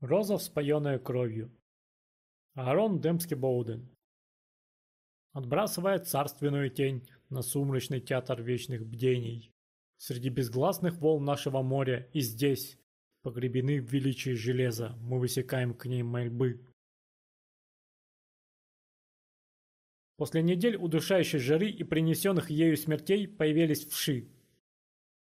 Роза, вспоенная кровью. Аарон Демский Боуден. Отбрасывая царственную тень на сумрачный театр вечных бдений. Среди безгласных волн нашего моря и здесь, погребены в величии железа, мы высекаем к ней мольбы. После недель удушающей жары и принесенных ею смертей появились вши.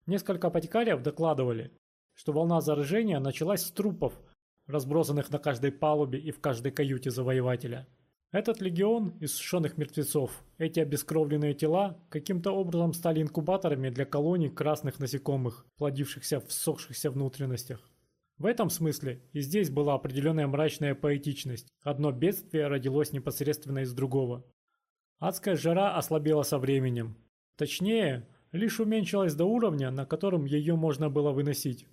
Несколько апотекариев докладывали, что волна заражения началась с трупов, разбросанных на каждой палубе и в каждой каюте завоевателя. Этот легион иссушенных мертвецов, эти обескровленные тела, каким-то образом стали инкубаторами для колоний красных насекомых, плодившихся в ссохшихся внутренностях. В этом смысле и здесь была определенная мрачная поэтичность. Одно бедствие родилось непосредственно из другого. Адская жара ослабела со временем. Точнее, лишь уменьшилась до уровня, на котором ее можно было выносить.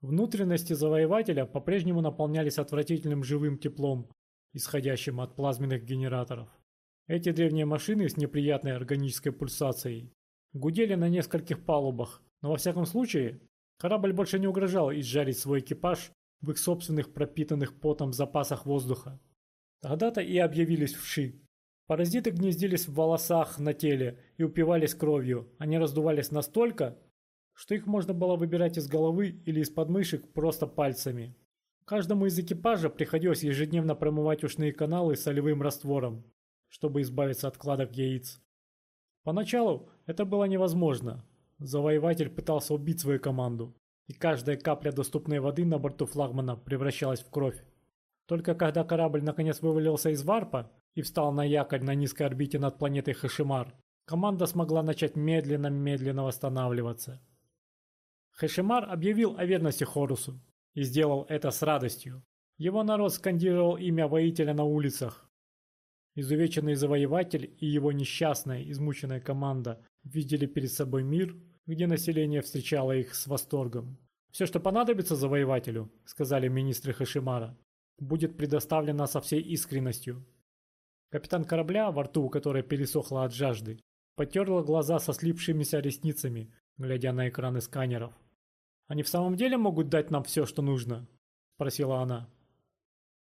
Внутренности завоевателя по-прежнему наполнялись отвратительным живым теплом, исходящим от плазменных генераторов. Эти древние машины с неприятной органической пульсацией гудели на нескольких палубах, но во всяком случае корабль больше не угрожал изжарить свой экипаж в их собственных пропитанных потом запасах воздуха. Тогда-то и объявились вши. Паразиты гнездились в волосах на теле и упивались кровью. Они раздувались настолько, что их можно было выбирать из головы или из подмышек просто пальцами. Каждому из экипажа приходилось ежедневно промывать ушные каналы солевым раствором, чтобы избавиться от кладок яиц. Поначалу это было невозможно. Завоеватель пытался убить свою команду, и каждая капля доступной воды на борту флагмана превращалась в кровь. Только когда корабль наконец вывалился из варпа и встал на якорь на низкой орбите над планетой Хашимар, команда смогла начать медленно-медленно восстанавливаться. Хешимар объявил о верности Хорусу и сделал это с радостью. Его народ скандировал имя воителя на улицах. Изувеченный завоеватель и его несчастная, измученная команда видели перед собой мир, где население встречало их с восторгом. «Все, что понадобится завоевателю», — сказали министры Хашимара, — «будет предоставлено со всей искренностью». Капитан корабля, во рту у которой пересохло от жажды, потерла глаза со слипшимися ресницами, глядя на экраны сканеров. «Они в самом деле могут дать нам все, что нужно?» – спросила она.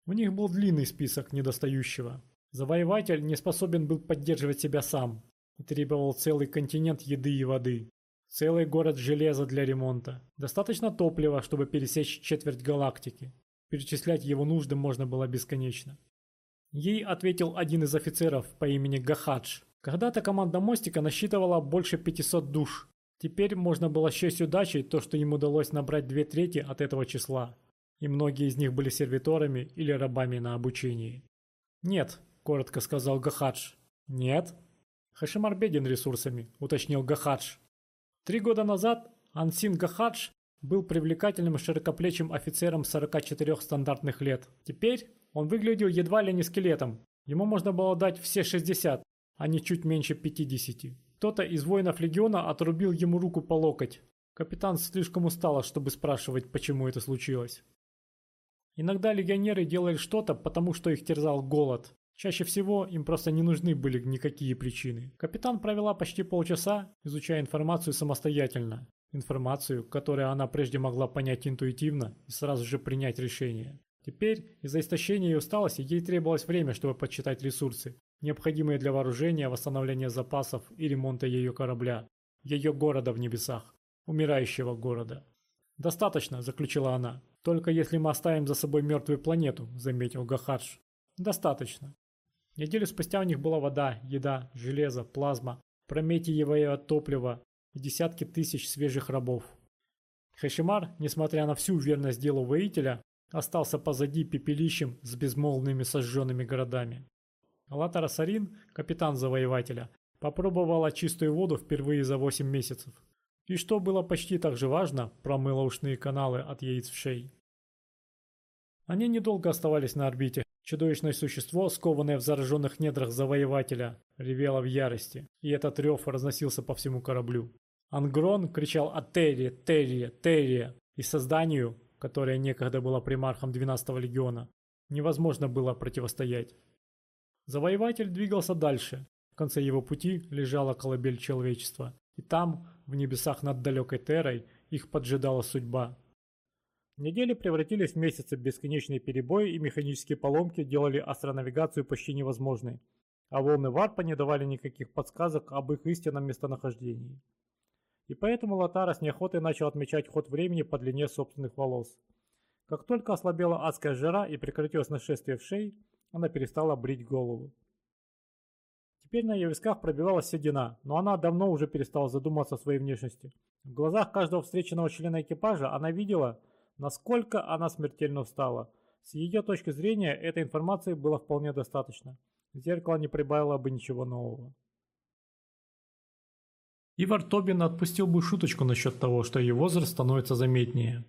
У них был длинный список недостающего. Завоеватель не способен был поддерживать себя сам и требовал целый континент еды и воды. Целый город железа для ремонта. Достаточно топлива, чтобы пересечь четверть галактики. Перечислять его нужды можно было бесконечно. Ей ответил один из офицеров по имени Гахадж. Когда-то команда мостика насчитывала больше 500 душ. Теперь можно было счесть удачей то, что им удалось набрать две трети от этого числа, и многие из них были сервиторами или рабами на обучении. «Нет», – коротко сказал Гахадж. «Нет?» «Хашимар беден ресурсами», – уточнил Гахадж. Три года назад Ансин Гахадж был привлекательным широкоплечим офицером 44 стандартных лет. Теперь он выглядел едва ли не скелетом. Ему можно было дать все 60, а не чуть меньше 50. Кто-то из воинов легиона отрубил ему руку по локоть. Капитан слишком устала, чтобы спрашивать, почему это случилось. Иногда легионеры делали что-то, потому что их терзал голод. Чаще всего им просто не нужны были никакие причины. Капитан провела почти полчаса, изучая информацию самостоятельно. Информацию, которую она прежде могла понять интуитивно и сразу же принять решение. Теперь, из-за истощения и усталости, ей требовалось время, чтобы подсчитать ресурсы, необходимые для вооружения, восстановления запасов и ремонта ее корабля, ее города в небесах, умирающего города. «Достаточно», – заключила она. «Только если мы оставим за собой мертвую планету», – заметил Гахадж. «Достаточно». Неделю спустя у них была вода, еда, железо, плазма, прометиевое топливо и десятки тысяч свежих рабов. Хашимар, несмотря на всю верность делу воителя, остался позади пепелищем с безмолвными сожженными городами. Латара Сарин, капитан завоевателя, попробовала чистую воду впервые за 8 месяцев. И что было почти так же важно, промыла ушные каналы от яиц в шее. Они недолго оставались на орбите. Чудовищное существо, скованное в зараженных недрах завоевателя, ревело в ярости, и этот рев разносился по всему кораблю. Ангрон кричал «Атерия! Терия! Терия!» и созданию, которая некогда была примархом 12-го легиона, невозможно было противостоять. Завоеватель двигался дальше. В конце его пути лежала колыбель человечества. И там, в небесах над далекой Терой, их поджидала судьба. Недели превратились в месяцы, бесконечные перебои и механические поломки делали астронавигацию почти невозможной, а волны варпа не давали никаких подсказок об их истинном местонахождении. И поэтому Лотара с неохотой начал отмечать ход времени по длине собственных волос. Как только ослабела адская жара и прекратилось нашествие в шей, она перестала брить голову. Теперь на ее висках пробивалась седина, но она давно уже перестала задумываться о своей внешности. В глазах каждого встреченного члена экипажа она видела, насколько она смертельно устала. С ее точки зрения этой информации было вполне достаточно. Зеркало не прибавило бы ничего нового. Ивар Тобин отпустил бы шуточку насчет того, что его возраст становится заметнее.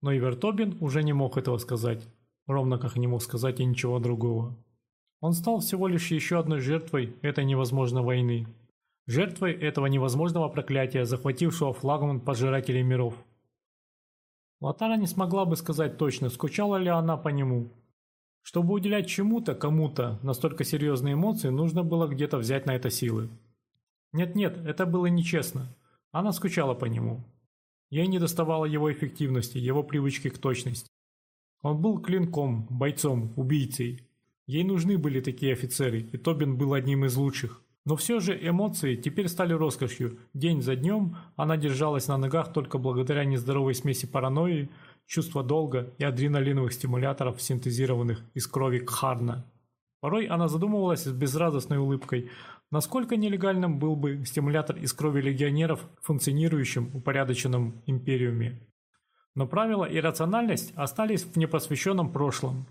Но Ивар Тобин уже не мог этого сказать, ровно как не мог сказать и ничего другого. Он стал всего лишь еще одной жертвой этой невозможной войны. Жертвой этого невозможного проклятия, захватившего флагман пожирателей миров. Латара не смогла бы сказать точно, скучала ли она по нему. Чтобы уделять чему-то, кому-то настолько серьезные эмоции, нужно было где-то взять на это силы. Нет-нет, это было нечестно. Она скучала по нему. Ей не доставало его эффективности, его привычки к точности. Он был клинком, бойцом, убийцей. Ей нужны были такие офицеры, и Тобин был одним из лучших. Но все же эмоции теперь стали роскошью. День за днем она держалась на ногах только благодаря нездоровой смеси паранойи, чувства долга и адреналиновых стимуляторов, синтезированных из крови Кхарна. Порой она задумывалась с безрадостной улыбкой, насколько нелегальным был бы стимулятор из крови легионеров в функционирующем, упорядоченном империуме. Но правила и рациональность остались в непосвященном прошлом.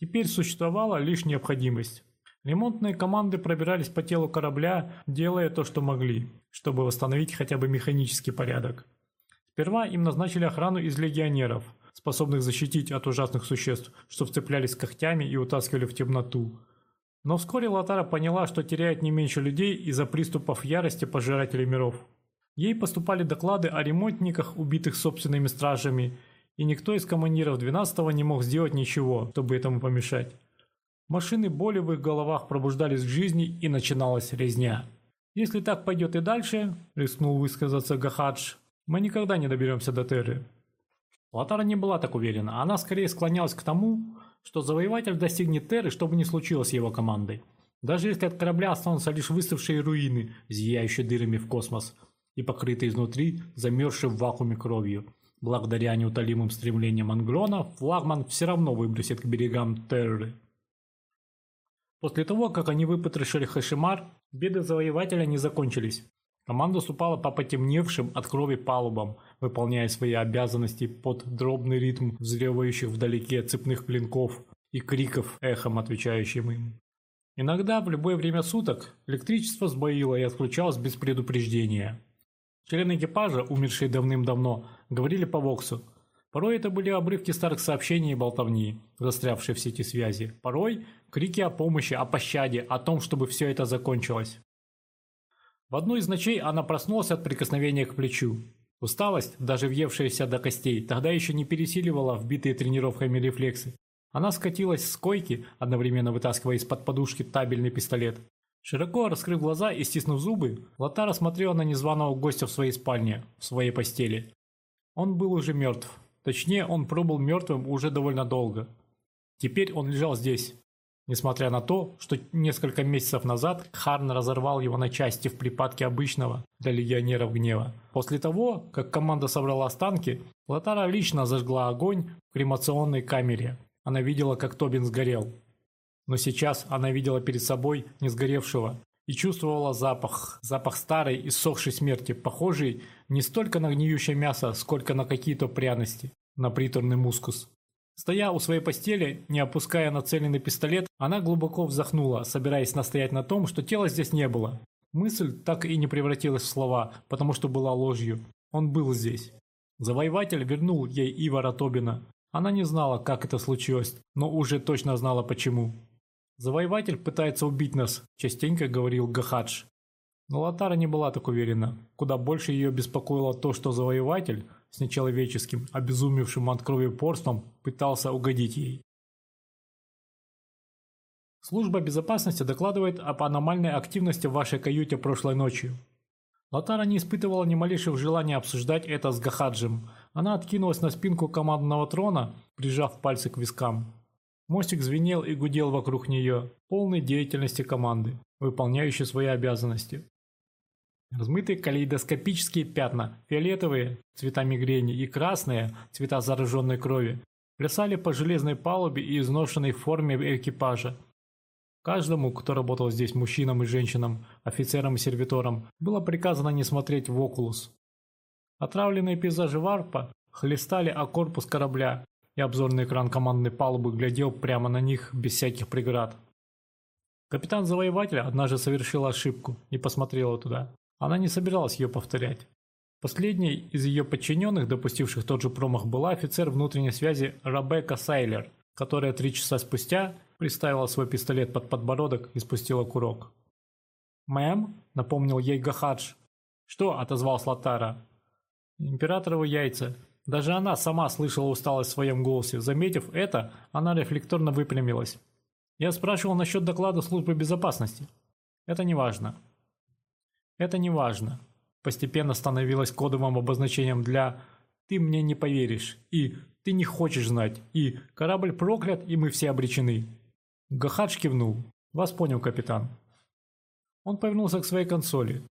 Теперь существовала лишь необходимость. Ремонтные команды пробирались по телу корабля, делая то, что могли, чтобы восстановить хотя бы механический порядок. Сперва им назначили охрану из легионеров, способных защитить от ужасных существ, что вцеплялись когтями и утаскивали в темноту. Но вскоре Латара поняла, что теряет не меньше людей из-за приступов ярости пожирателей миров. Ей поступали доклады о ремонтниках, убитых собственными стражами, и никто из командиров 12-го не мог сделать ничего, чтобы этому помешать. Машины боли в их головах пробуждались к жизни и начиналась резня. «Если так пойдет и дальше», – рискнул высказаться Гахадж, – «мы никогда не доберемся до Терры». Латара не была так уверена, она скорее склонялась к тому, что завоеватель достигнет Терры, что бы ни случилось с его командой. Даже если от корабля останутся лишь выставшие руины, зияющие дырами в космос, и покрытые изнутри замерзшей в вакууме кровью. Благодаря неутолимым стремлениям Ангрона, флагман все равно выбросит к берегам Терры. После того, как они выпотрошили Хашимар, беды завоевателя не закончились. Команда ступала по потемневшим от крови палубам, выполняя свои обязанности под дробный ритм взрёвающих вдалеке цепных клинков и криков, эхом отвечающим им. Иногда в любое время суток электричество сбоило и отключалось без предупреждения. Члены экипажа, умершие давным-давно, говорили по Воксу, Порой это были обрывки старых сообщений и болтовни, застрявшие в сети связи. Порой крики о помощи, о пощаде, о том, чтобы все это закончилось. В одну из ночей она проснулась от прикосновения к плечу. Усталость, даже въевшаяся до костей, тогда еще не пересиливала вбитые тренировками рефлексы. Она скатилась с койки, одновременно вытаскивая из-под подушки табельный пистолет. Широко раскрыв глаза и стиснув зубы, Лотара смотрела на незваного гостя в своей спальне, в своей постели. Он был уже мертв. Точнее, он пробыл мертвым уже довольно долго. Теперь он лежал здесь. Несмотря на то, что несколько месяцев назад Харн разорвал его на части в припадке обычного для легионеров гнева. После того, как команда собрала останки, Латара лично зажгла огонь в кремационной камере. Она видела, как Тобин сгорел. Но сейчас она видела перед собой не сгоревшего и чувствовала запах, запах старой и сохшей смерти, похожий не столько на гниющее мясо, сколько на какие-то пряности, на приторный мускус. Стоя у своей постели, не опуская нацеленный пистолет, она глубоко вздохнула, собираясь настоять на том, что тела здесь не было. Мысль так и не превратилась в слова, потому что была ложью. Он был здесь. Завоеватель вернул ей Ивара Тобина. Она не знала, как это случилось, но уже точно знала почему. «Завоеватель пытается убить нас», – частенько говорил Гахадж. Но Латара не была так уверена. Куда больше ее беспокоило то, что завоеватель с нечеловеческим, обезумевшим от крови порством пытался угодить ей. Служба безопасности докладывает об аномальной активности в вашей каюте прошлой ночью. Латара не испытывала ни малейшего желания обсуждать это с Гахаджем. Она откинулась на спинку командного трона, прижав пальцы к вискам. Мостик звенел и гудел вокруг нее, полной деятельности команды, выполняющей свои обязанности. Размытые калейдоскопические пятна, фиолетовые – цвета мигрени и красные – цвета зараженной крови, плясали по железной палубе и изношенной форме экипажа. Каждому, кто работал здесь мужчинам и женщинам, офицерам и сервиторам, было приказано не смотреть в окулус. Отравленные пейзажи варпа хлестали о корпус корабля, и обзорный экран командной палубы глядел прямо на них без всяких преград. Капитан Завоевателя однажды совершила ошибку и посмотрела туда. Она не собиралась ее повторять. Последней из ее подчиненных, допустивших тот же промах, была офицер внутренней связи Ребекка Сайлер, которая три часа спустя приставила свой пистолет под подбородок и спустила курок. «Мэм?» – напомнил ей Гахадж. «Что?» – отозвался Латара. «Императоровы яйца». Даже она сама слышала усталость в своем голосе. Заметив это, она рефлекторно выпрямилась. Я спрашивал насчет доклада службы безопасности. Это не важно. Это не важно. Постепенно становилось кодовым обозначением для «ты мне не поверишь» и «ты не хочешь знать» и «корабль проклят, и мы все обречены». Гахадж кивнул. «Вас понял, капитан». Он повернулся к своей консоли.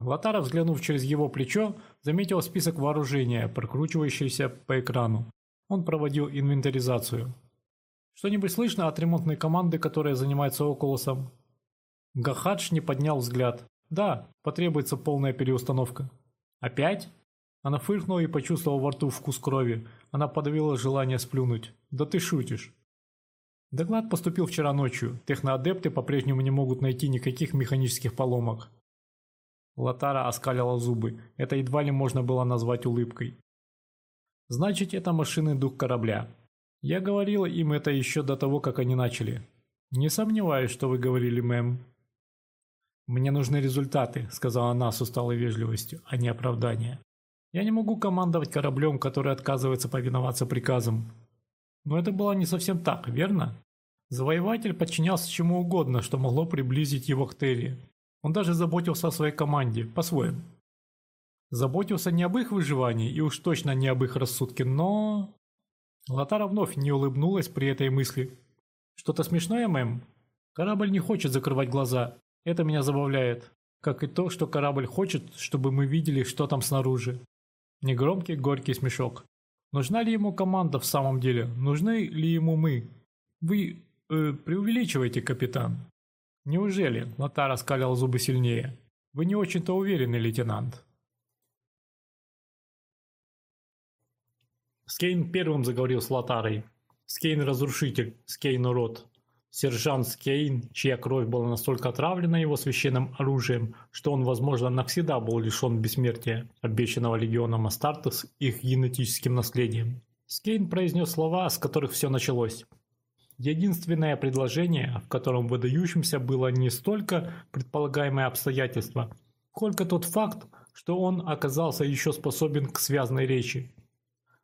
Латара, взглянув через его плечо, заметил список вооружения, прокручивающийся по экрану. Он проводил инвентаризацию. «Что-нибудь слышно от ремонтной команды, которая занимается Окулусом?» Гахадж не поднял взгляд. «Да, потребуется полная переустановка». «Опять?» Она фыркнула и почувствовала во рту вкус крови. Она подавила желание сплюнуть. «Да ты шутишь». Доклад поступил вчера ночью. Техноадепты по-прежнему не могут найти никаких механических поломок. Латара оскалила зубы. Это едва ли можно было назвать улыбкой. «Значит, это машины дух корабля. Я говорила им это еще до того, как они начали. Не сомневаюсь, что вы говорили, мэм. Мне нужны результаты, сказала она с усталой вежливостью, а не оправдания. Я не могу командовать кораблем, который отказывается повиноваться приказам. Но это было не совсем так, верно? Завоеватель подчинялся чему угодно, что могло приблизить его к Терри. Он даже заботился о своей команде, по-своему. Заботился не об их выживании и уж точно не об их рассудке, но... Латара вновь не улыбнулась при этой мысли. «Что-то смешное, мэм? Корабль не хочет закрывать глаза. Это меня забавляет. Как и то, что корабль хочет, чтобы мы видели, что там снаружи». Негромкий, горький смешок. «Нужна ли ему команда в самом деле? Нужны ли ему мы? Вы э, преувеличиваете, капитан». «Неужели?» – Латара скалил зубы сильнее. «Вы не очень-то уверены, лейтенант». Скейн первым заговорил с Лотарой. Скейн – разрушитель, Скейн – урод. Сержант Скейн, чья кровь была настолько отравлена его священным оружием, что он, возможно, навсегда был лишен бессмертия, обещанного легионом Астартес их генетическим наследием. Скейн произнес слова, с которых все началось. Единственное предложение, в котором выдающимся было не столько предполагаемое обстоятельство, сколько тот факт, что он оказался еще способен к связной речи.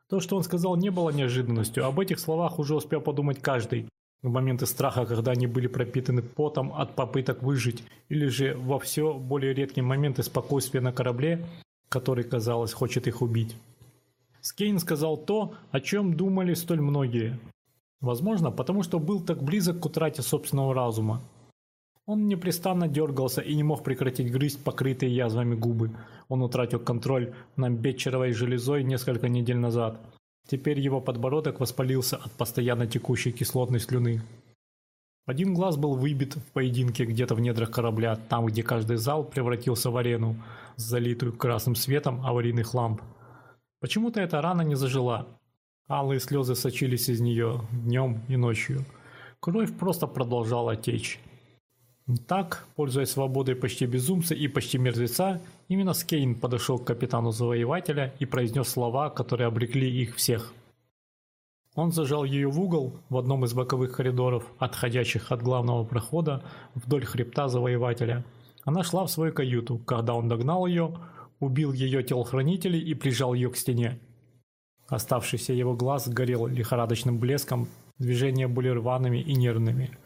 То, что он сказал, не было неожиданностью. Об этих словах уже успел подумать каждый. В моменты страха, когда они были пропитаны потом от попыток выжить, или же во все более редкие моменты спокойствия на корабле, который, казалось, хочет их убить. Скейн сказал то, о чем думали столь многие. Возможно, потому что был так близок к утрате собственного разума. Он непрестанно дергался и не мог прекратить грызть покрытые язвами губы. Он утратил контроль над бетчеровой железой несколько недель назад. Теперь его подбородок воспалился от постоянно текущей кислотной слюны. Один глаз был выбит в поединке где-то в недрах корабля, там, где каждый зал превратился в арену, залитую красным светом аварийных ламп. Почему-то эта рана не зажила. Алые слезы сочились из нее днем и ночью. Кровь просто продолжала течь. Так, пользуясь свободой почти безумца и почти мертвеца, именно Скейн подошел к капитану Завоевателя и произнес слова, которые обрекли их всех. Он зажал ее в угол в одном из боковых коридоров, отходящих от главного прохода вдоль хребта Завоевателя. Она шла в свою каюту, когда он догнал ее, убил ее телохранителей и прижал ее к стене. Оставшийся его глаз горел лихорадочным блеском, движения были рваными и нервными –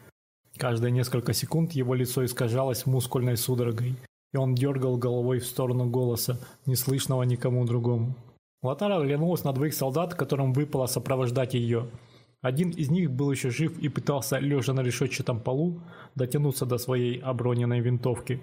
Каждые несколько секунд его лицо искажалось мускульной судорогой, и он дергал головой в сторону голоса, неслышного никому другому. Латара оглянулась на двоих солдат, которым выпало сопровождать ее. Один из них был еще жив и пытался, лежа на решетчатом полу, дотянуться до своей оброненной винтовки.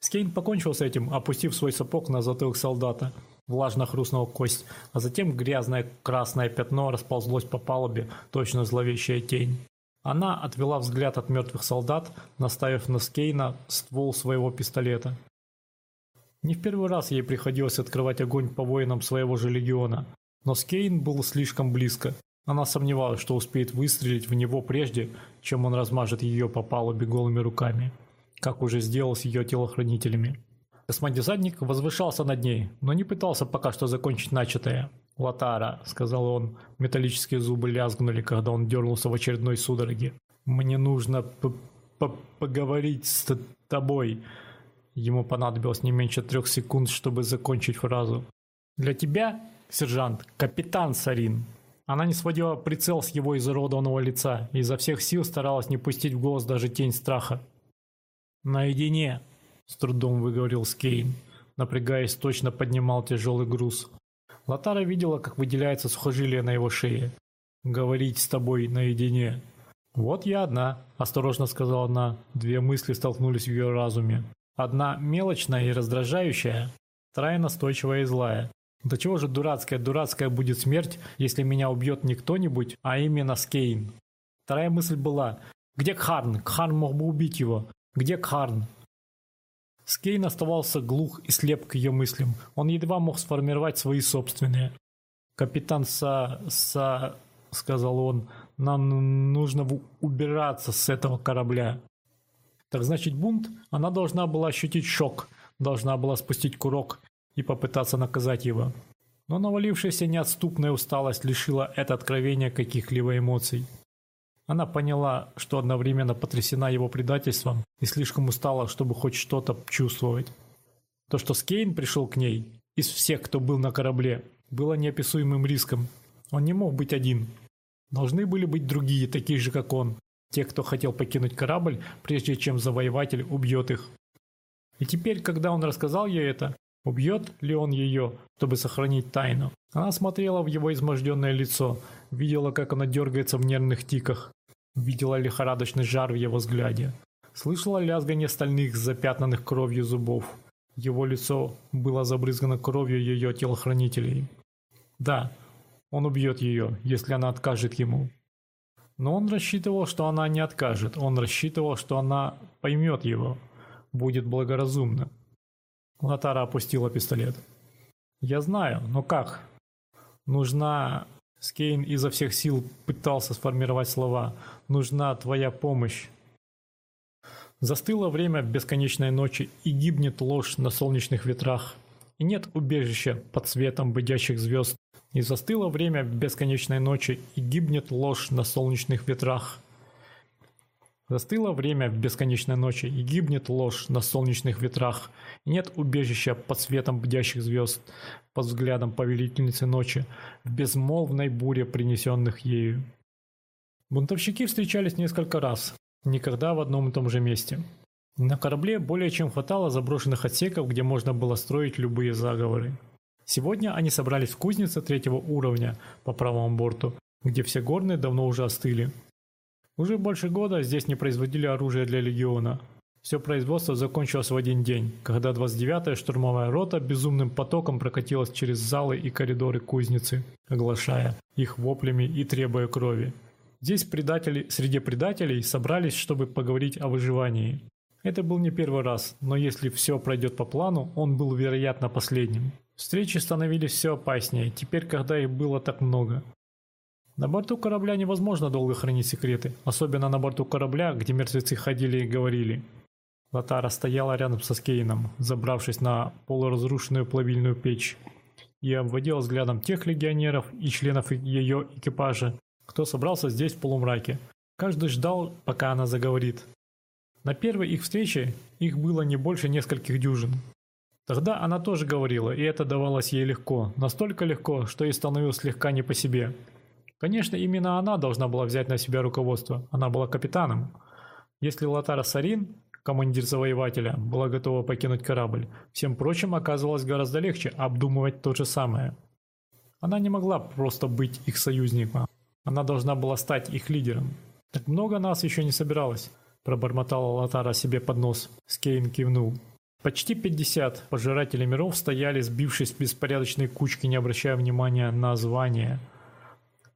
Скейн покончил с этим, опустив свой сапог на затылок солдата. Влажно хрустнула кость, а затем грязное красное пятно расползлось по палубе, точно зловещая тень. Она отвела взгляд от мертвых солдат, наставив на Скейна ствол своего пистолета. Не в первый раз ей приходилось открывать огонь по воинам своего же легиона, но Скейн был слишком близко. Она сомневалась, что успеет выстрелить в него прежде, чем он размажет ее по палубе голыми руками, как уже сделал с ее телохранителями. Космодесантник возвышался над ней, но не пытался пока что закончить начатое. «Латара», — сказал он, металлические зубы лязгнули, когда он дернулся в очередной судороге. «Мне нужно поговорить с тобой». Ему понадобилось не меньше трех секунд, чтобы закончить фразу. «Для тебя, сержант, капитан Сарин». Она не сводила прицел с его изуродованного лица и изо всех сил старалась не пустить в голос даже тень страха. «Наедине», — с трудом выговорил Скейн, напрягаясь, точно поднимал тяжелый груз. Латара видела, как выделяется сухожилие на его шее. «Говорить с тобой наедине». «Вот я одна», – осторожно сказала она. Две мысли столкнулись в ее разуме. Одна мелочная и раздражающая, вторая настойчивая и злая. До чего же дурацкая, дурацкая будет смерть, если меня убьет не кто-нибудь, а именно Скейн? Вторая мысль была, где Кхарн? Кхарн мог бы убить его. Где Кхарн? Скейн оставался глух и слеп к ее мыслям. Он едва мог сформировать свои собственные. «Капитан Са... Са...» — сказал он. «Нам нужно убираться с этого корабля». Так значит, бунт, она должна была ощутить шок, должна была спустить курок и попытаться наказать его. Но навалившаяся неотступная усталость лишила это откровение каких-либо эмоций. Она поняла, что одновременно потрясена его предательством и слишком устала, чтобы хоть что-то чувствовать. То, что Скейн пришел к ней, из всех, кто был на корабле, было неописуемым риском. Он не мог быть один. Должны были быть другие, такие же, как он, Тех, кто хотел покинуть корабль, прежде чем завоеватель убьет их. И теперь, когда он рассказал ей это, убьет ли он ее, чтобы сохранить тайну? Она смотрела в его изможденное лицо, видела, как оно дергается в нервных тиках, видела лихорадочный жар в его взгляде, слышала лязгание стальных запятнанных кровью зубов. Его лицо было забрызгано кровью ее телохранителей. Да, он убьет ее, если она откажет ему. Но он рассчитывал, что она не откажет. Он рассчитывал, что она поймет его. Будет благоразумна. Латара опустила пистолет. «Я знаю, но как?» «Нужна...» Скейн изо всех сил пытался сформировать слова. «Нужна твоя помощь». Застыло время бесконечной ночи, и гибнет ложь на солнечных ветрах. И нет убежища под светом быдящих звезд. И застыло время бесконечной ночи, и гибнет ложь на солнечных ветрах. Застыло время в бесконечной ночи, и гибнет ложь на солнечных ветрах. И нет убежища под светом бдящих звезд, под взглядом повелительницы ночи, в безмолвной буре, принесенных ею. Бунтовщики встречались несколько раз, никогда в одном и том же месте. На корабле более чем хватало заброшенных отсеков, где можно было строить любые заговоры. Сегодня они собрались в кузнице третьего уровня по правому борту, где все горные давно уже остыли. Уже больше года здесь не производили оружие для легиона. Все производство закончилось в один день, когда 29-я штурмовая рота безумным потоком прокатилась через залы и коридоры кузницы, оглашая их воплями и требуя крови. Здесь предатели среди предателей собрались, чтобы поговорить о выживании. Это был не первый раз, но если все пройдет по плану, он был вероятно последним. Встречи становились все опаснее, теперь, когда их было так много. На борту корабля невозможно долго хранить секреты, особенно на борту корабля, где мертвецы ходили и говорили. Латара стояла рядом со Скейном, забравшись на полуразрушенную плавильную печь, и обводила взглядом тех легионеров и членов ее экипажа, кто собрался здесь в полумраке. Каждый ждал, пока она заговорит. На первой их встрече их было не больше нескольких дюжин. Тогда она тоже говорила, и это давалось ей легко, настолько легко, что ей становилось слегка не по себе. Конечно, именно она должна была взять на себя руководство, она была капитаном. Если Латара Сарин, командир завоевателя, была готова покинуть корабль, всем прочим оказывалось гораздо легче обдумывать то же самое. Она не могла просто быть их союзником. Она должна была стать их лидером. «Так много нас еще не собиралось», – пробормотала Латара себе под нос. Скейн кивнул. Почти 50 пожирателей миров стояли, сбившись в беспорядочной кучки, не обращая внимания на звание.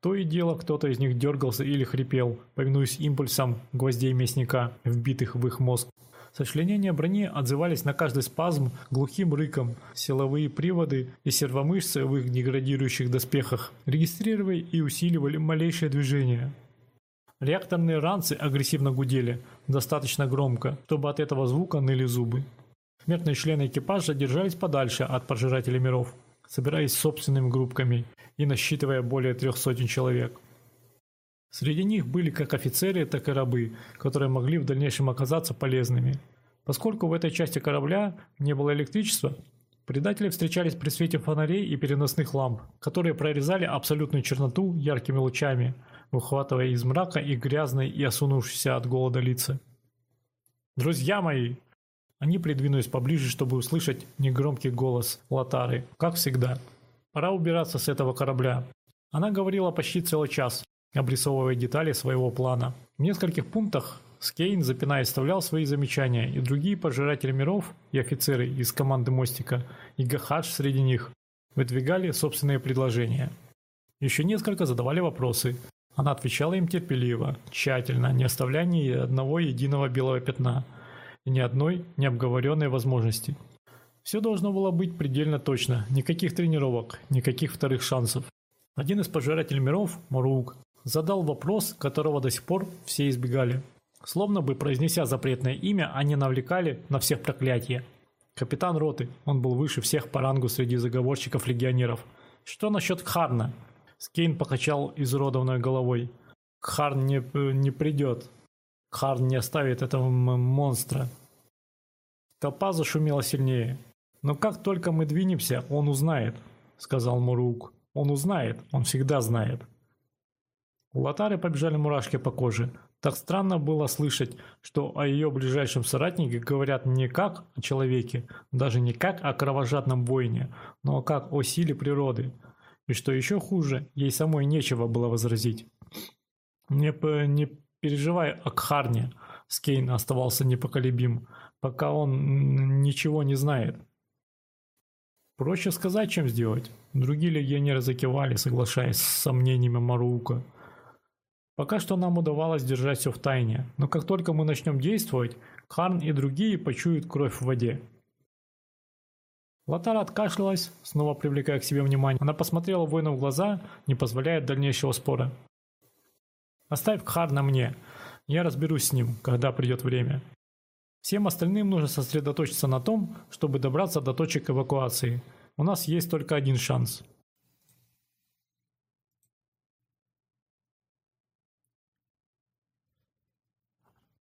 То и дело кто-то из них дергался или хрипел, повинуясь импульсам гвоздей мясника, вбитых в их мозг. Сочленения брони отзывались на каждый спазм глухим рыком. Силовые приводы и сервомышцы в их деградирующих доспехах регистрировали и усиливали малейшее движение. Реакторные ранцы агрессивно гудели, достаточно громко, чтобы от этого звука ныли зубы. Смертные члены экипажа держались подальше от пожирателей миров, собираясь собственными группками и насчитывая более трех сотен человек. Среди них были как офицеры, так и рабы, которые могли в дальнейшем оказаться полезными. Поскольку в этой части корабля не было электричества, предатели встречались при свете фонарей и переносных ламп, которые прорезали абсолютную черноту яркими лучами, выхватывая из мрака и грязной и осунувшейся от голода лица. «Друзья мои!» Они придвинулись поближе, чтобы услышать негромкий голос Латары, как всегда. «Пора убираться с этого корабля». Она говорила почти целый час, обрисовывая детали своего плана. В нескольких пунктах Скейн, запинаясь, вставлял свои замечания, и другие пожиратели миров и офицеры из команды мостика, и Гахадж среди них, выдвигали собственные предложения. Еще несколько задавали вопросы. Она отвечала им терпеливо, тщательно, не оставляя ни одного единого белого пятна и ни одной необговоренной возможности. Все должно было быть предельно точно, никаких тренировок, никаких вторых шансов. Один из пожирателей миров, Марук, задал вопрос, которого до сих пор все избегали. Словно бы произнеся запретное имя, они навлекали на всех проклятие. Капитан роты, он был выше всех по рангу среди заговорщиков-легионеров. Что насчет Кхарна? Скейн покачал изуродованной головой. Кхарн не, не придет. Кхарн не оставит этого монстра. Толпа зашумела сильнее. «Но как только мы двинемся, он узнает», — сказал Мурук. «Он узнает, он всегда знает». У Латары побежали мурашки по коже. Так странно было слышать, что о ее ближайшем соратнике говорят не как о человеке, даже не как о кровожадном воине, но как о силе природы. И что еще хуже, ей самой нечего было возразить. «Не, не переживай о Кхарне», — Скейн оставался непоколебим, пока он ничего не знает. Проще сказать, чем сделать. Другие легионеры закивали, соглашаясь с сомнениями Марука. Пока что нам удавалось держать все в тайне, но как только мы начнем действовать, Харн и другие почуют кровь в воде. Латара откашлялась, снова привлекая к себе внимание. Она посмотрела воину в глаза, не позволяя дальнейшего спора. «Оставь Харна мне. Я разберусь с ним, когда придет время. Всем остальным нужно сосредоточиться на том, чтобы добраться до точек эвакуации. У нас есть только один шанс».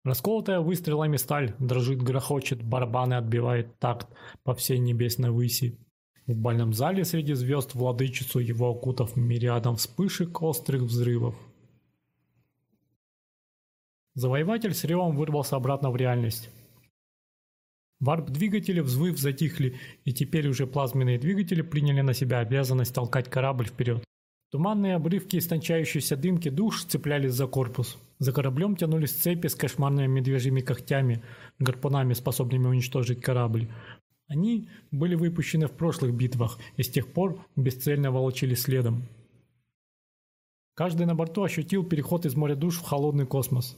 Расколотая выстрелами сталь дрожит, грохочет, барабаны отбивает такт по всей небесной выси. В бальном зале среди звезд владычицу его окутав мириадом вспышек острых взрывов. Завоеватель с ревом вырвался обратно в реальность. Варп-двигатели взвыв затихли, и теперь уже плазменные двигатели приняли на себя обязанность толкать корабль вперед. Туманные обрывки истончающейся дымки душ цеплялись за корпус. За кораблем тянулись цепи с кошмарными медвежьими когтями, гарпунами, способными уничтожить корабль. Они были выпущены в прошлых битвах и с тех пор бесцельно волочились следом. Каждый на борту ощутил переход из моря душ в холодный космос.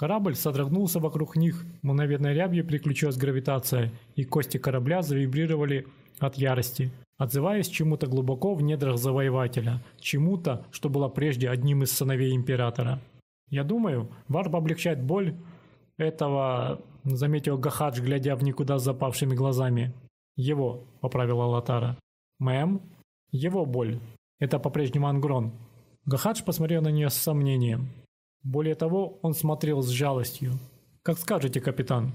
Корабль содрогнулся вокруг них, мгновенной рябью приключилась гравитация, и кости корабля завибрировали от ярости, отзываясь чему-то глубоко в недрах завоевателя, чему-то, что было прежде одним из сыновей императора. Я думаю, варп облегчает боль этого, заметил Гахадж, глядя в никуда с запавшими глазами. Его, поправила Латара. Мэм? Его боль. Это по-прежнему Ангрон. Гахадж посмотрел на нее с сомнением. Более того, он смотрел с жалостью. «Как скажете, капитан».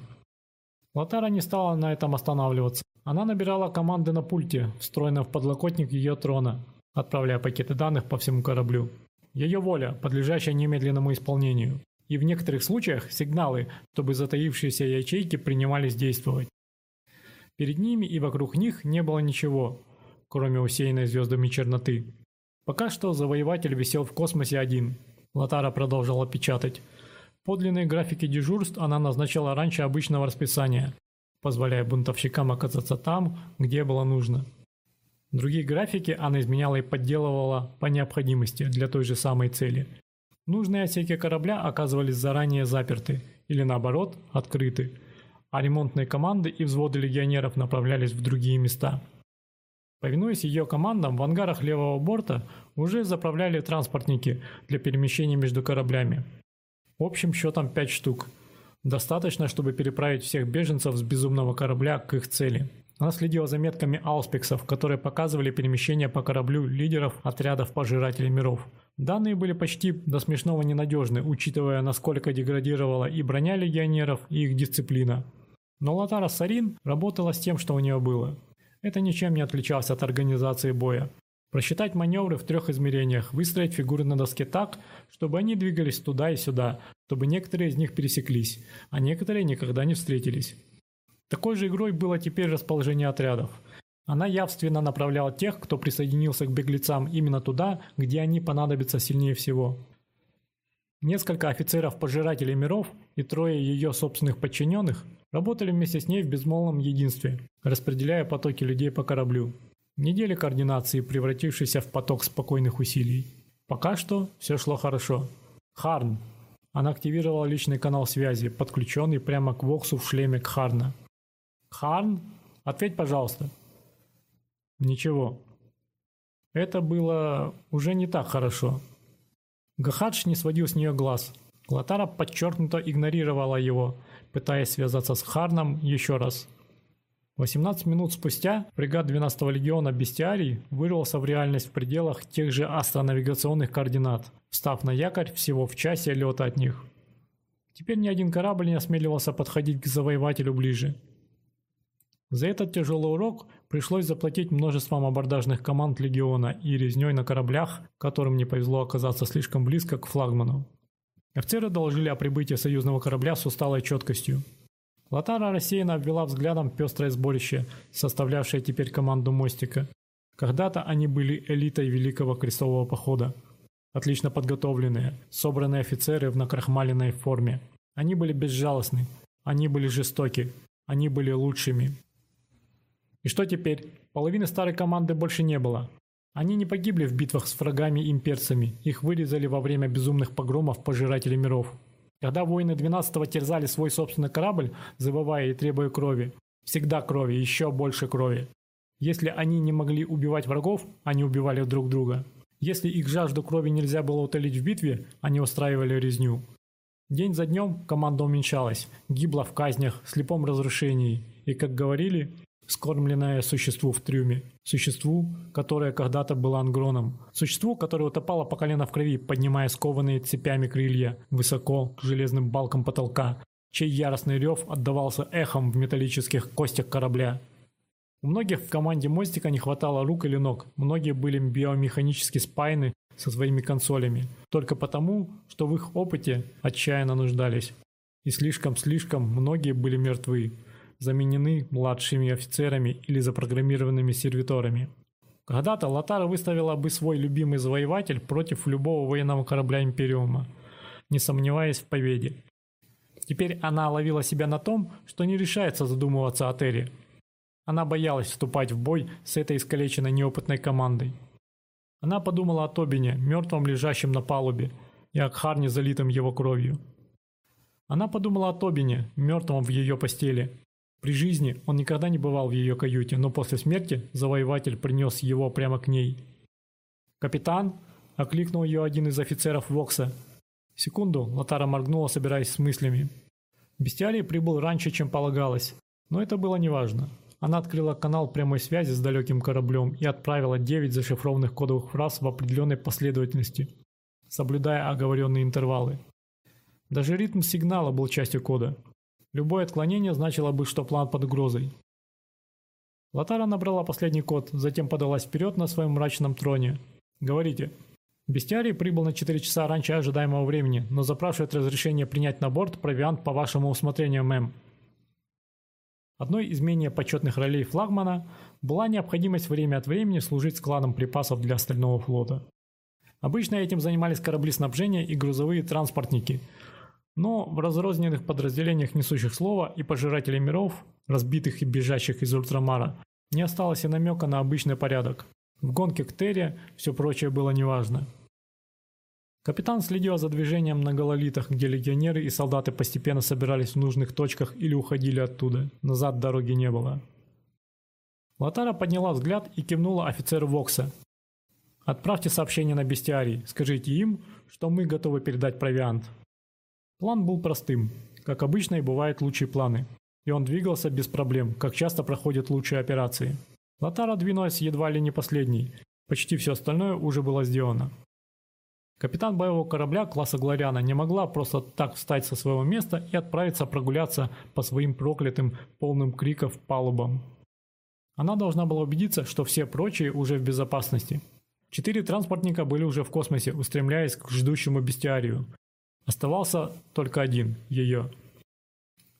Латара не стала на этом останавливаться. Она набирала команды на пульте, встроенном в подлокотник ее трона, отправляя пакеты данных по всему кораблю. Ее воля, подлежащая немедленному исполнению. И в некоторых случаях сигналы, чтобы затаившиеся ячейки принимались действовать. Перед ними и вокруг них не было ничего, кроме усеянной звездами черноты. Пока что завоеватель висел в космосе один. Латара продолжала печатать. Подлинные графики дежурств она назначала раньше обычного расписания, позволяя бунтовщикам оказаться там, где было нужно. Другие графики она изменяла и подделывала по необходимости для той же самой цели. Нужные отсеки корабля оказывались заранее заперты или наоборот открыты, а ремонтные команды и взводы легионеров направлялись в другие места. Повинуясь ее командам, в ангарах левого борта уже заправляли транспортники для перемещения между кораблями. Общим счетом 5 штук. Достаточно, чтобы переправить всех беженцев с безумного корабля к их цели. Она следила за метками ауспексов, которые показывали перемещение по кораблю лидеров отрядов пожирателей миров. Данные были почти до смешного ненадежны, учитывая, насколько деградировала и броня легионеров, и их дисциплина. Но Латара Сарин работала с тем, что у нее было. Это ничем не отличалось от организации боя. Просчитать маневры в трех измерениях, выстроить фигуры на доске так, чтобы они двигались туда и сюда, чтобы некоторые из них пересеклись, а некоторые никогда не встретились. Такой же игрой было теперь расположение отрядов. Она явственно направляла тех, кто присоединился к беглецам именно туда, где они понадобятся сильнее всего. Несколько офицеров-пожирателей миров и трое ее собственных подчиненных Работали вместе с ней в безмолвном единстве, распределяя потоки людей по кораблю. Недели координации, превратившейся в поток спокойных усилий. Пока что все шло хорошо. Харн. Она активировала личный канал связи, подключенный прямо к Воксу в шлеме Кхарна. «Харн? Ответь, пожалуйста». «Ничего». Это было уже не так хорошо. Гахадж не сводил с нее глаз. Латара подчеркнуто игнорировала его, пытаясь связаться с Харном еще раз. 18 минут спустя фрегат 12-го легиона «Бестиарий» вырвался в реальность в пределах тех же астронавигационных координат, встав на якорь всего в часе лета от них. Теперь ни один корабль не осмеливался подходить к завоевателю ближе. За этот тяжелый урок пришлось заплатить множеством абордажных команд легиона и резней на кораблях, которым не повезло оказаться слишком близко к флагману. Офицеры доложили о прибытии союзного корабля с усталой четкостью. Латара рассеянно обвела взглядом пестрое сборище, составлявшее теперь команду мостика. Когда-то они были элитой Великого Крестового Похода. Отлично подготовленные, собранные офицеры в накрахмаленной форме. Они были безжалостны, они были жестоки, они были лучшими. И что теперь? Половины старой команды больше не было. Они не погибли в битвах с врагами и имперцами, их вырезали во время безумных погромов пожирателей миров. Когда воины 12-го терзали свой собственный корабль, завывая и требуя крови, всегда крови, еще больше крови. Если они не могли убивать врагов, они убивали друг друга. Если их жажду крови нельзя было утолить в битве, они устраивали резню. День за днем команда уменьшалась, гибла в казнях, слепом разрушении, и, как говорили, скормленное существу в трюме. Существу, которое когда-то было ангроном. Существу, которое утопало по колено в крови, поднимая скованные цепями крылья высоко к железным балкам потолка, чей яростный рев отдавался эхом в металлических костях корабля. У многих в команде мостика не хватало рук или ног, многие были биомеханически спаяны со своими консолями, только потому, что в их опыте отчаянно нуждались. И слишком-слишком многие были мертвы заменены младшими офицерами или запрограммированными сервиторами. Когда-то Латара выставила бы свой любимый завоеватель против любого военного корабля Империума, не сомневаясь в победе. Теперь она ловила себя на том, что не решается задумываться о Терри. Она боялась вступать в бой с этой искалеченной неопытной командой. Она подумала о Тобине, мертвом лежащем на палубе, и о Кхарне, залитом его кровью. Она подумала о Тобине, мертвом в ее постели, при жизни он никогда не бывал в ее каюте, но после смерти завоеватель принес его прямо к ней. «Капитан!» – окликнул ее один из офицеров Вокса. Секунду Латара моргнула, собираясь с мыслями. Бестиарий прибыл раньше, чем полагалось, но это было неважно. Она открыла канал прямой связи с далеким кораблем и отправила 9 зашифрованных кодовых фраз в определенной последовательности, соблюдая оговоренные интервалы. Даже ритм сигнала был частью кода. Любое отклонение значило бы, что план под угрозой. Латара набрала последний код, затем подалась вперед на своем мрачном троне. «Говорите». Бестиарий прибыл на 4 часа раньше ожидаемого времени, но запрашивает разрешение принять на борт провиант по вашему усмотрению, мэм. Одной из менее почетных ролей флагмана была необходимость время от времени служить складом припасов для остального флота. Обычно этим занимались корабли снабжения и грузовые транспортники, но в разрозненных подразделениях несущих слова и пожирателей миров, разбитых и бежащих из ультрамара, не осталось и намека на обычный порядок. В гонке к Терре все прочее было неважно. Капитан следил за движением на гололитах, где легионеры и солдаты постепенно собирались в нужных точках или уходили оттуда. Назад дороги не было. Латара подняла взгляд и кивнула офицеру Вокса. «Отправьте сообщение на бестиарий. Скажите им, что мы готовы передать провиант». План был простым, как обычно и бывают лучшие планы. И он двигался без проблем, как часто проходят лучшие операции. Латара двинулась едва ли не последней. Почти все остальное уже было сделано. Капитан боевого корабля класса Глориана не могла просто так встать со своего места и отправиться прогуляться по своим проклятым, полным криков палубам. Она должна была убедиться, что все прочие уже в безопасности. Четыре транспортника были уже в космосе, устремляясь к ждущему бестиарию. Оставался только один – ее.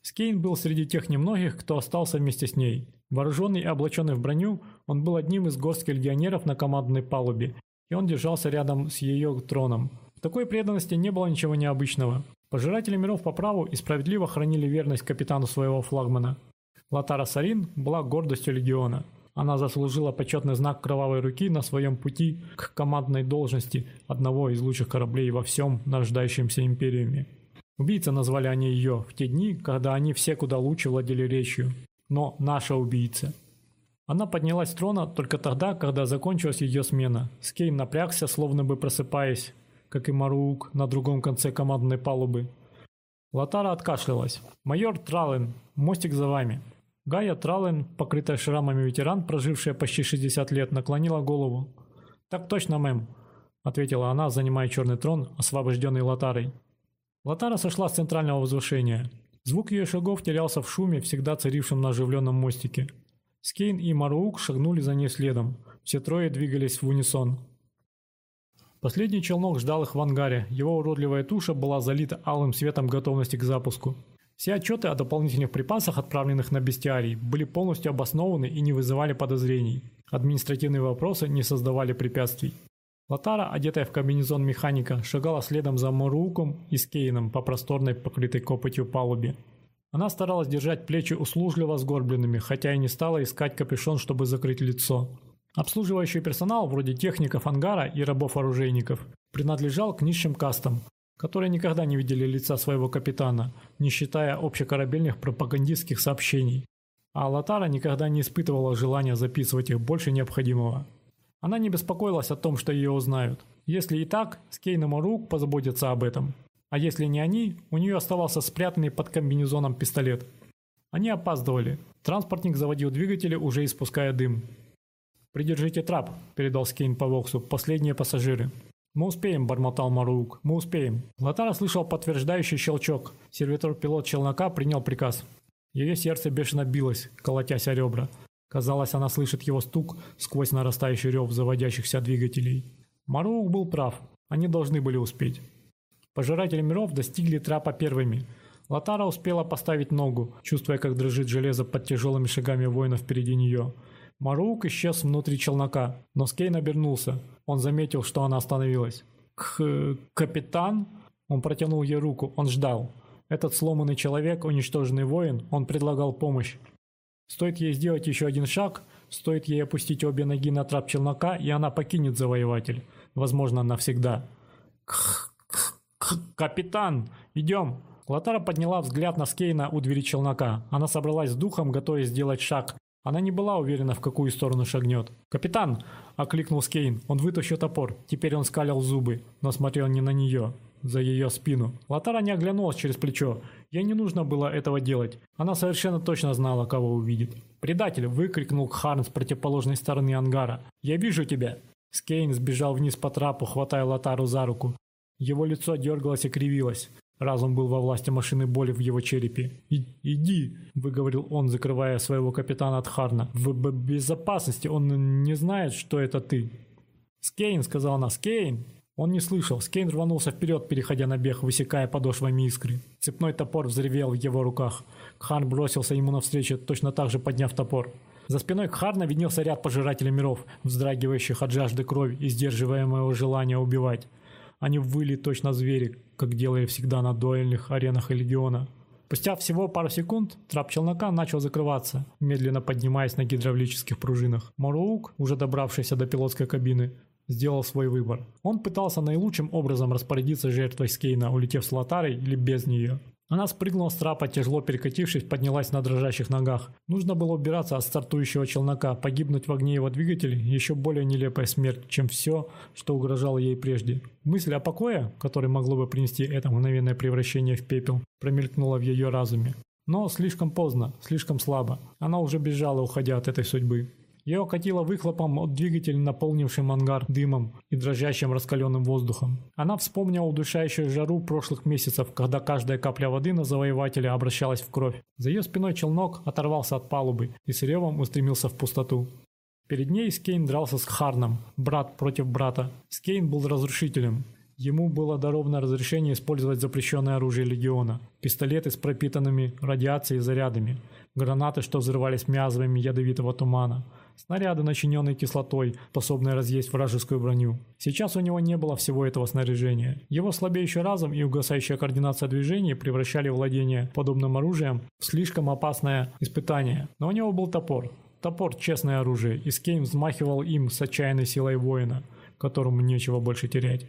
Скейн был среди тех немногих, кто остался вместе с ней. Вооруженный и облаченный в броню, он был одним из горстки легионеров на командной палубе и он держался рядом с ее троном. В такой преданности не было ничего необычного. Пожиратели миров по праву и справедливо хранили верность капитану своего флагмана. Латара Сарин была гордостью легиона. Она заслужила почетный знак кровавой руки на своем пути к командной должности одного из лучших кораблей во всем нарождающемся империями. Убийца назвали они ее в те дни, когда они все куда лучше владели речью. Но наша убийца – она поднялась с трона только тогда, когда закончилась ее смена. Скейн напрягся, словно бы просыпаясь, как и Марук на другом конце командной палубы. Латара откашлялась. «Майор Трален, мостик за вами». Гая Трален, покрытая шрамами ветеран, прожившая почти 60 лет, наклонила голову. «Так точно, мэм», — ответила она, занимая черный трон, освобожденный Латарой. Латара сошла с центрального возвышения. Звук ее шагов терялся в шуме, всегда царившем на оживленном мостике. Скейн и Марук шагнули за ней следом. Все трое двигались в унисон. Последний челнок ждал их в ангаре. Его уродливая туша была залита алым светом готовности к запуску. Все отчеты о дополнительных припасах, отправленных на бестиарий, были полностью обоснованы и не вызывали подозрений. Административные вопросы не создавали препятствий. Латара, одетая в комбинезон механика, шагала следом за Маруком и Скейном по просторной, покрытой копотью палубе. Она старалась держать плечи услужливо сгорбленными, хотя и не стала искать капюшон, чтобы закрыть лицо. Обслуживающий персонал, вроде техников ангара и рабов-оружейников, принадлежал к низшим кастам, которые никогда не видели лица своего капитана, не считая общекорабельных пропагандистских сообщений. А Латара никогда не испытывала желания записывать их больше необходимого. Она не беспокоилась о том, что ее узнают. Если и так, Скейн и Марук позаботятся об этом. А если не они, у нее оставался спрятанный под комбинезоном пистолет. Они опаздывали. Транспортник заводил двигатели, уже испуская дым. «Придержите трап», – передал Скейн по Воксу. «Последние пассажиры». «Мы успеем», – бормотал Марук. «Мы успеем». Латара слышал подтверждающий щелчок. Сервитор-пилот челнока принял приказ. Ее сердце бешено билось, колотясь о ребра. Казалось, она слышит его стук сквозь нарастающий рев заводящихся двигателей. Марук был прав. Они должны были успеть. Пожиратели миров достигли трапа первыми. Латара успела поставить ногу, чувствуя, как дрожит железо под тяжелыми шагами воинов впереди нее. Марук исчез внутри челнока, но Скейн обернулся. Он заметил, что она остановилась. «К... капитан?» Он протянул ей руку, он ждал. Этот сломанный человек, уничтоженный воин, он предлагал помощь. Стоит ей сделать еще один шаг, стоит ей опустить обе ноги на трап челнока, и она покинет завоеватель. Возможно, навсегда. «Кх, «Капитан, идем!» Латара подняла взгляд на Скейна у двери челнока. Она собралась с духом, готовясь сделать шаг. Она не была уверена, в какую сторону шагнет. «Капитан!» – окликнул Скейн. Он вытащил топор. Теперь он скалил зубы, но смотрел не на нее, за ее спину. Латара не оглянулась через плечо. Ей не нужно было этого делать. Она совершенно точно знала, кого увидит. «Предатель!» – выкрикнул Харн с противоположной стороны ангара. «Я вижу тебя!» Скейн сбежал вниз по трапу, хватая Латару за руку. Его лицо дергалось и кривилось. Разум был во власти машины боли в его черепе. И, «Иди», — выговорил он, закрывая своего капитана от Харна. «В безопасности, он не знает, что это ты». «Скейн», — сказала она, — «Скейн». Он не слышал. Скейн рванулся вперед, переходя на бег, высекая подошвами искры. Цепной топор взревел в его руках. Кхарн бросился ему навстречу, точно так же подняв топор. За спиной Кхарна виднелся ряд пожирателей миров, вздрагивающих от жажды крови и сдерживаемого желания убивать. Они выли точно звери, как делали всегда на дуэльных аренах Легиона. Спустя всего пару секунд трап челнока начал закрываться, медленно поднимаясь на гидравлических пружинах. Морук, уже добравшийся до пилотской кабины, сделал свой выбор. Он пытался наилучшим образом распорядиться жертвой Скейна, улетев с Лотарой или без нее. Она спрыгнула с трапа, тяжело перекатившись, поднялась на дрожащих ногах. Нужно было убираться от стартующего челнока, погибнуть в огне его двигателей – еще более нелепая смерть, чем все, что угрожало ей прежде. Мысль о покое, который могло бы принести это мгновенное превращение в пепел, промелькнула в ее разуме. Но слишком поздно, слишком слабо. Она уже бежала, уходя от этой судьбы. Ее окатило выхлопом от двигателя, наполнившим ангар дымом и дрожащим раскаленным воздухом. Она вспомнила удушающую жару прошлых месяцев, когда каждая капля воды на завоевателя обращалась в кровь. За ее спиной челнок оторвался от палубы и с ревом устремился в пустоту. Перед ней Скейн дрался с Харном, брат против брата. Скейн был разрушителем. Ему было даровано разрешение использовать запрещенное оружие Легиона. Пистолеты с пропитанными радиацией зарядами. Гранаты, что взрывались мязвами ядовитого тумана снаряды, начиненные кислотой, способные разъесть вражескую броню. Сейчас у него не было всего этого снаряжения. Его слабеющий разум и угасающая координация движений превращали владение подобным оружием в слишком опасное испытание. Но у него был топор. Топор – честное оружие, и Скейм взмахивал им с отчаянной силой воина, которому нечего больше терять.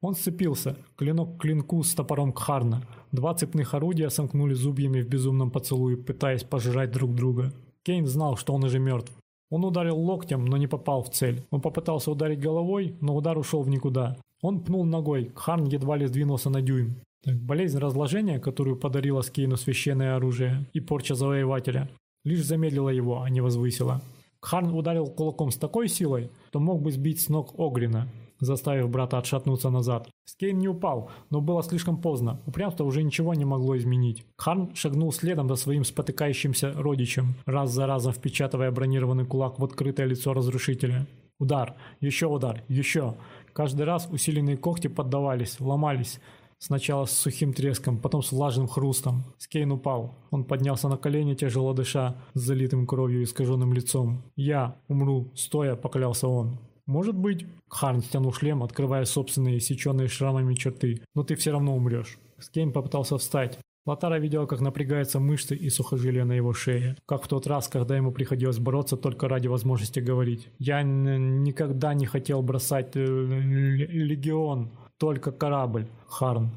Он сцепился, клинок к клинку с топором Кхарна. Два цепных орудия сомкнули зубьями в безумном поцелуе, пытаясь пожирать друг друга. Кейн знал, что он уже мертв. Он ударил локтем, но не попал в цель. Он попытался ударить головой, но удар ушел в никуда. Он пнул ногой, Кхан едва ли сдвинулся на дюйм. Так, болезнь разложения, которую подарила Скейну священное оружие, и порча завоевателя, лишь замедлила его, а не возвысила. Кхарн ударил кулаком с такой силой, что мог бы сбить с ног Огрина заставив брата отшатнуться назад. Скейн не упал, но было слишком поздно. Упрямство уже ничего не могло изменить. Харн шагнул следом за своим спотыкающимся родичем, раз за разом впечатывая бронированный кулак в открытое лицо разрушителя. Удар, еще удар, еще. Каждый раз усиленные когти поддавались, ломались. Сначала с сухим треском, потом с влажным хрустом. Скейн упал. Он поднялся на колени, тяжело дыша, с залитым кровью и искаженным лицом. «Я умру, стоя», — поклялся он. «Может быть...» Харн стянул шлем, открывая собственные сеченные шрамами черты. «Но ты все равно умрешь». Скейн попытался встать. Латара видела, как напрягаются мышцы и сухожилия на его шее. Как в тот раз, когда ему приходилось бороться только ради возможности говорить. «Я никогда не хотел бросать э, легион. Только корабль, Харн.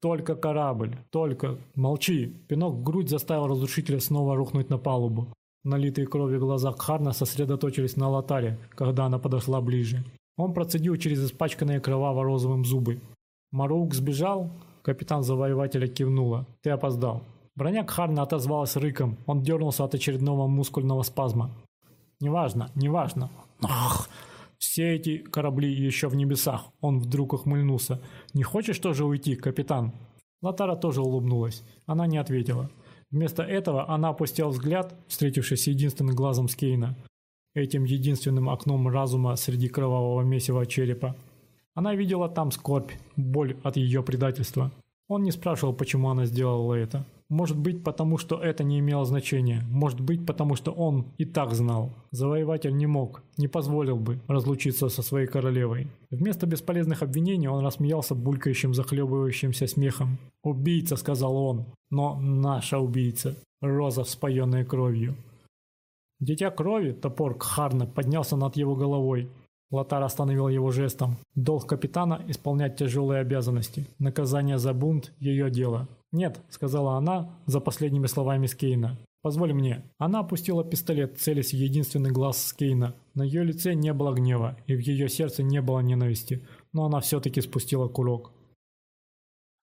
Только корабль. Только...» «Молчи!» Пинок в грудь заставил разрушителя снова рухнуть на палубу. Налитые кровью глаза Кхарна сосредоточились на Лотаре, когда она подошла ближе. Он процедил через испачканные кроваво-розовым зубы. «Марук сбежал?» Капитан завоевателя кивнула. «Ты опоздал». Броня Кхарна отозвалась рыком. Он дернулся от очередного мускульного спазма. «Неважно, неважно. Ах!» Все эти корабли еще в небесах. Он вдруг ухмыльнулся. «Не хочешь тоже уйти, капитан?» Латара тоже улыбнулась. Она не ответила. Вместо этого она опустила взгляд, встретившись с единственным глазом Скейна, этим единственным окном разума среди кровавого месива черепа. Она видела там скорбь, боль от ее предательства. Он не спрашивал, почему она сделала это. Может быть, потому что это не имело значения. Может быть, потому что он и так знал. Завоеватель не мог, не позволил бы разлучиться со своей королевой. Вместо бесполезных обвинений он рассмеялся булькающим, захлебывающимся смехом. «Убийца», — сказал он, — «но наша убийца. Роза, вспоенная кровью». Дитя крови, топор Кхарна, поднялся над его головой. Лотар остановил его жестом. Долг капитана – исполнять тяжелые обязанности. Наказание за бунт – ее дело. «Нет», — сказала она за последними словами Скейна. «Позволь мне». Она опустила пистолет, целясь в единственный глаз Скейна. На ее лице не было гнева, и в ее сердце не было ненависти, но она все-таки спустила курок.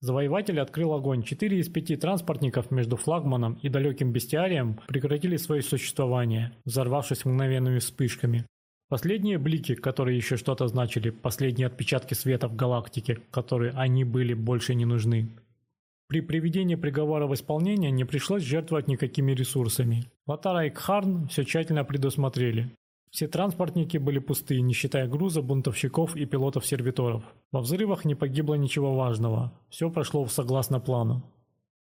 Завоеватель открыл огонь. Четыре из пяти транспортников между флагманом и далеким бестиарием прекратили свое существование, взорвавшись мгновенными вспышками. Последние блики, которые еще что-то значили, последние отпечатки света в галактике, которые они были больше не нужны. При приведении приговора в исполнение не пришлось жертвовать никакими ресурсами. Латара и Кхарн все тщательно предусмотрели. Все транспортники были пустые, не считая груза, бунтовщиков и пилотов-сервиторов. Во взрывах не погибло ничего важного. Все прошло согласно плану.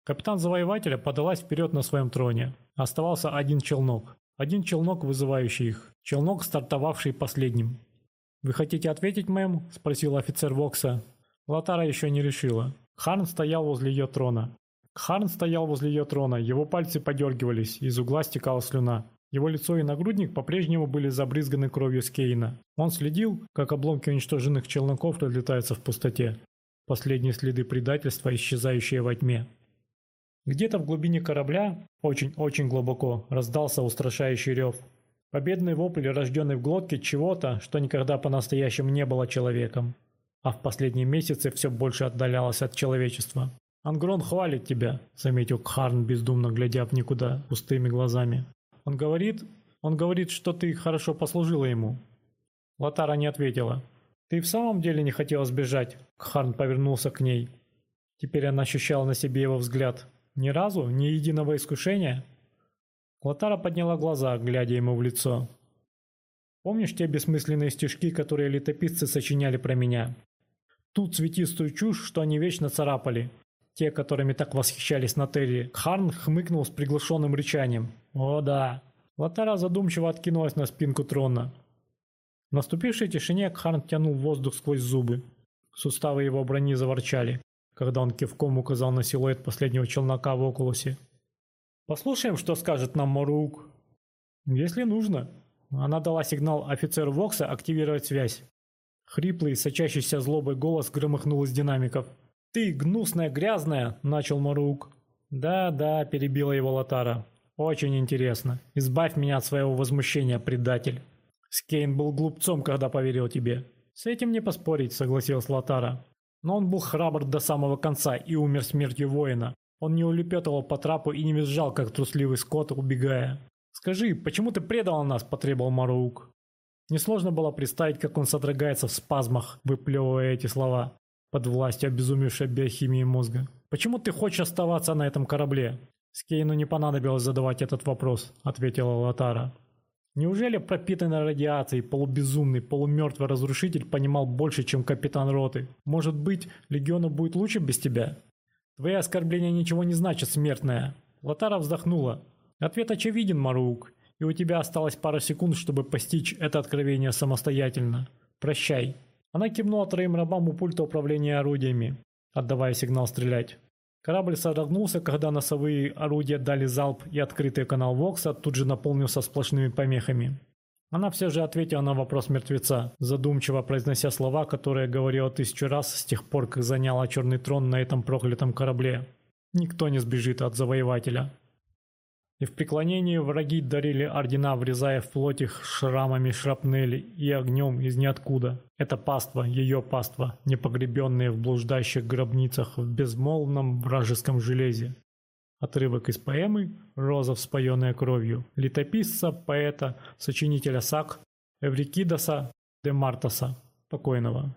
Капитан Завоевателя подалась вперед на своем троне. Оставался один челнок. Один челнок, вызывающий их. Челнок, стартовавший последним. «Вы хотите ответить, мэм?» – спросил офицер Вокса. Латара еще не решила. Харн стоял возле ее трона. Харн стоял возле ее трона, его пальцы подергивались, из угла стекала слюна. Его лицо и нагрудник по-прежнему были забрызганы кровью Скейна. Он следил, как обломки уничтоженных челноков разлетаются в пустоте. Последние следы предательства, исчезающие во тьме. Где-то в глубине корабля, очень-очень глубоко, раздался устрашающий рев. Победный вопль, рожденный в глотке чего-то, что никогда по-настоящему не было человеком. А в последние месяцы все больше отдалялось от человечества. «Ангрон хвалит тебя», — заметил Кхарн, бездумно глядя в никуда, пустыми глазами. «Он говорит, он говорит, что ты хорошо послужила ему». Латара не ответила. «Ты в самом деле не хотела сбежать?» Кхарн повернулся к ней. Теперь она ощущала на себе его взгляд. «Ни разу? Ни единого искушения?» Латара подняла глаза, глядя ему в лицо. «Помнишь те бессмысленные стишки, которые летописцы сочиняли про меня? Ту цветистую чушь, что они вечно царапали. Те, которыми так восхищались на Терри. Харн хмыкнул с приглушенным рычанием. «О да». Латара задумчиво откинулась на спинку трона. В наступившей тишине Кхарн тянул воздух сквозь зубы. Суставы его брони заворчали, когда он кивком указал на силуэт последнего челнока в Окулусе. «Послушаем, что скажет нам Морук». «Если нужно». Она дала сигнал офицеру Вокса активировать связь. Хриплый, сочащийся злобой голос громыхнул из динамиков. «Ты, гнусная, грязная!» – начал Марук. «Да, да», – перебила его Латара. «Очень интересно. Избавь меня от своего возмущения, предатель». Скейн был глупцом, когда поверил тебе. С этим не поспорить, согласилась Латара. Но он был храбр до самого конца и умер смертью воина. Он не улепетывал по трапу и не визжал, как трусливый скот, убегая. «Скажи, почему ты предал нас?» – потребовал Марук. Несложно было представить, как он содрогается в спазмах, выплевывая эти слова, под властью обезумевшей биохимии мозга. «Почему ты хочешь оставаться на этом корабле?» «Скейну не понадобилось задавать этот вопрос», — ответила Латара. «Неужели пропитанный радиацией, полубезумный, полумертвый разрушитель понимал больше, чем капитан роты? Может быть, Легиону будет лучше без тебя?» «Твои оскорбления ничего не значат, смертная». Латара вздохнула. «Ответ очевиден, Марук и у тебя осталось пара секунд, чтобы постичь это откровение самостоятельно. Прощай». Она кивнула троим рабам у пульта управления орудиями, отдавая сигнал стрелять. Корабль содрогнулся, когда носовые орудия дали залп, и открытый канал Вокса тут же наполнился сплошными помехами. Она все же ответила на вопрос мертвеца, задумчиво произнося слова, которые говорила тысячу раз с тех пор, как заняла черный трон на этом проклятом корабле. «Никто не сбежит от завоевателя». И в преклонении враги дарили ордена, врезая в плоть их шрамами шрапнели и огнем из ниоткуда. Это паства, ее паства, непогребенные в блуждающих гробницах в безмолвном вражеском железе. Отрывок из поэмы «Роза, вспоенная кровью» летописца, поэта, сочинителя Сак Эврикидаса де Мартаса, покойного.